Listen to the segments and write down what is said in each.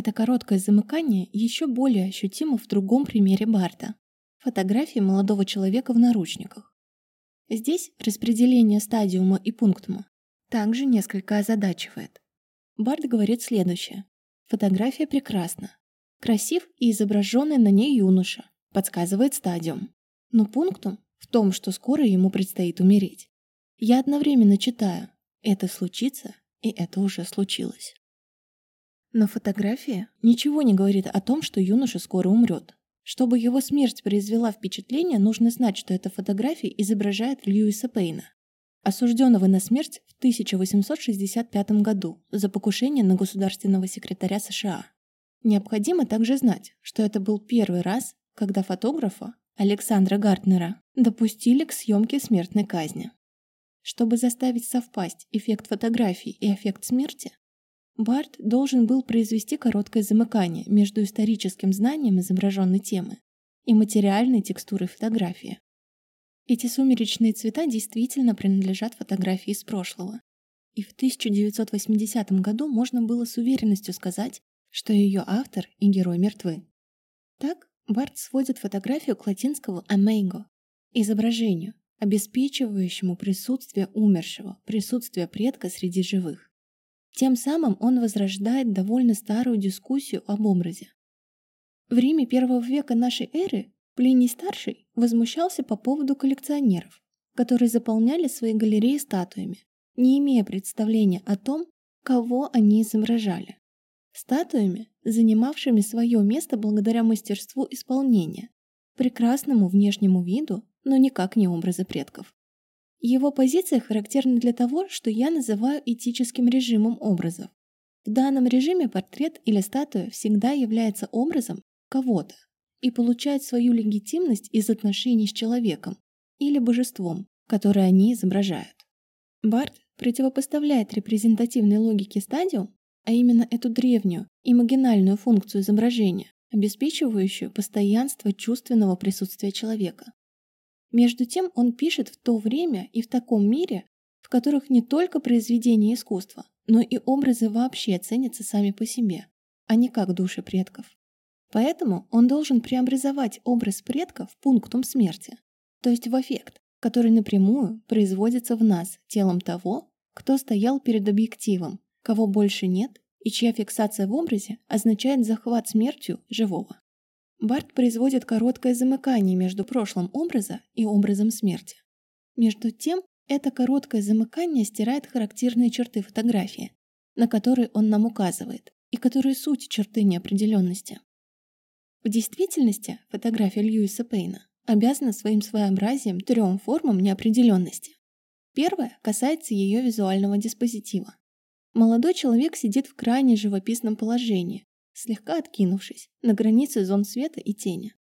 Это короткое замыкание еще более ощутимо в другом примере Барта – фотографии молодого человека в наручниках. Здесь распределение стадиума и пунктума также несколько озадачивает. Барт говорит следующее. Фотография прекрасна. Красив и изображенный на ней юноша, подсказывает стадиум. Но пунктум в том, что скоро ему предстоит умереть. Я одновременно читаю «это случится» и «это уже случилось». Но фотография ничего не говорит о том, что юноша скоро умрет. Чтобы его смерть произвела впечатление, нужно знать, что эта фотография изображает Льюиса Пейна, осужденного на смерть в 1865 году за покушение на государственного секретаря США. Необходимо также знать, что это был первый раз, когда фотографа Александра Гартнера допустили к съемке смертной казни. Чтобы заставить совпасть эффект фотографии и эффект смерти, Барт должен был произвести короткое замыкание между историческим знанием изображенной темы и материальной текстурой фотографии. Эти сумеречные цвета действительно принадлежат фотографии из прошлого. И в 1980 году можно было с уверенностью сказать, что ее автор и герой мертвы. Так, Барт сводит фотографию к латинскому «amego» – изображению, обеспечивающему присутствие умершего, присутствие предка среди живых. Тем самым он возрождает довольно старую дискуссию об образе. В Риме первого века нашей эры Плиний Старший возмущался по поводу коллекционеров, которые заполняли свои галереи статуями, не имея представления о том, кого они изображали. Статуями, занимавшими свое место благодаря мастерству исполнения, прекрасному внешнему виду, но никак не образы предков. Его позиция характерна для того, что я называю этическим режимом образов. В данном режиме портрет или статуя всегда является образом кого-то и получает свою легитимность из отношений с человеком или божеством, которое они изображают. Барт противопоставляет репрезентативной логике стадиум, а именно эту древнюю, имагинальную функцию изображения, обеспечивающую постоянство чувственного присутствия человека. Между тем он пишет в то время и в таком мире, в которых не только произведения искусства, но и образы вообще ценятся сами по себе, а не как души предков. Поэтому он должен преобразовать образ предков в пунктум смерти, то есть в эффект, который напрямую производится в нас телом того, кто стоял перед объективом, кого больше нет и чья фиксация в образе означает захват смертью живого. Барт производит короткое замыкание между прошлым образа и образом смерти. Между тем, это короткое замыкание стирает характерные черты фотографии, на которые он нам указывает, и которые суть черты неопределенности. В действительности фотография Льюиса Пейна обязана своим своеобразием трем формам неопределенности. Первая касается ее визуального диспозитива. Молодой человек сидит в крайне живописном положении, слегка откинувшись, на границе зон света и тени.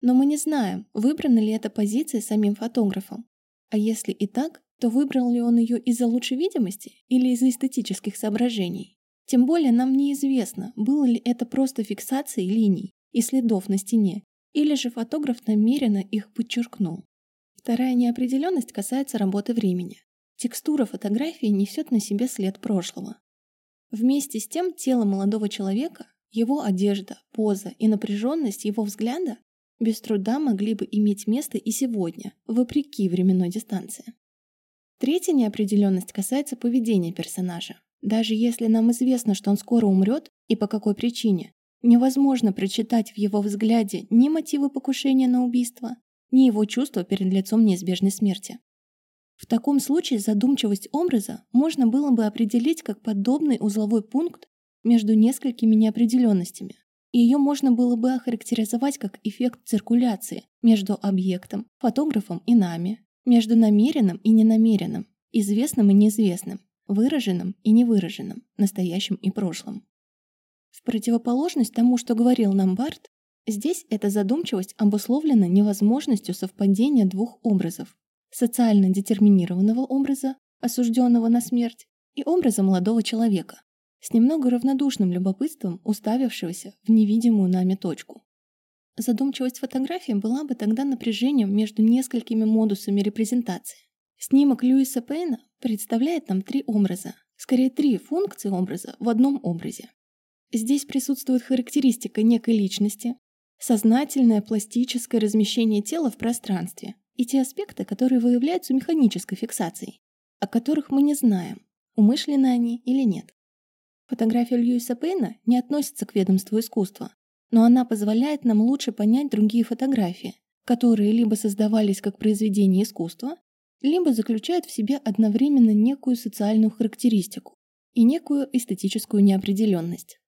Но мы не знаем, выбрана ли эта позиция самим фотографом. А если и так, то выбрал ли он ее из-за лучшей видимости или из-за эстетических соображений. Тем более нам неизвестно, было ли это просто фиксацией линий и следов на стене, или же фотограф намеренно их подчеркнул. Вторая неопределенность касается работы времени. Текстура фотографии несет на себе след прошлого. Вместе с тем тело молодого человека его одежда, поза и напряженность его взгляда без труда могли бы иметь место и сегодня, вопреки временной дистанции. Третья неопределенность касается поведения персонажа. Даже если нам известно, что он скоро умрет и по какой причине, невозможно прочитать в его взгляде ни мотивы покушения на убийство, ни его чувства перед лицом неизбежной смерти. В таком случае задумчивость образа можно было бы определить как подобный узловой пункт между несколькими неопределенностями. Ее можно было бы охарактеризовать как эффект циркуляции между объектом, фотографом и нами, между намеренным и ненамеренным, известным и неизвестным, выраженным и невыраженным, настоящим и прошлым. В противоположность тому, что говорил нам Барт, здесь эта задумчивость обусловлена невозможностью совпадения двух образов – социально детерминированного образа, осужденного на смерть, и образа молодого человека, с немного равнодушным любопытством уставившегося в невидимую нами точку. Задумчивость фотографии была бы тогда напряжением между несколькими модусами репрезентации. Снимок Льюиса Пейна представляет нам три образа, скорее три функции образа в одном образе. Здесь присутствует характеристика некой личности, сознательное пластическое размещение тела в пространстве и те аспекты, которые выявляются механической фиксацией, о которых мы не знаем, умышленны они или нет. Фотография Льюиса Пейна не относится к ведомству искусства, но она позволяет нам лучше понять другие фотографии, которые либо создавались как произведения искусства, либо заключают в себе одновременно некую социальную характеристику и некую эстетическую неопределенность.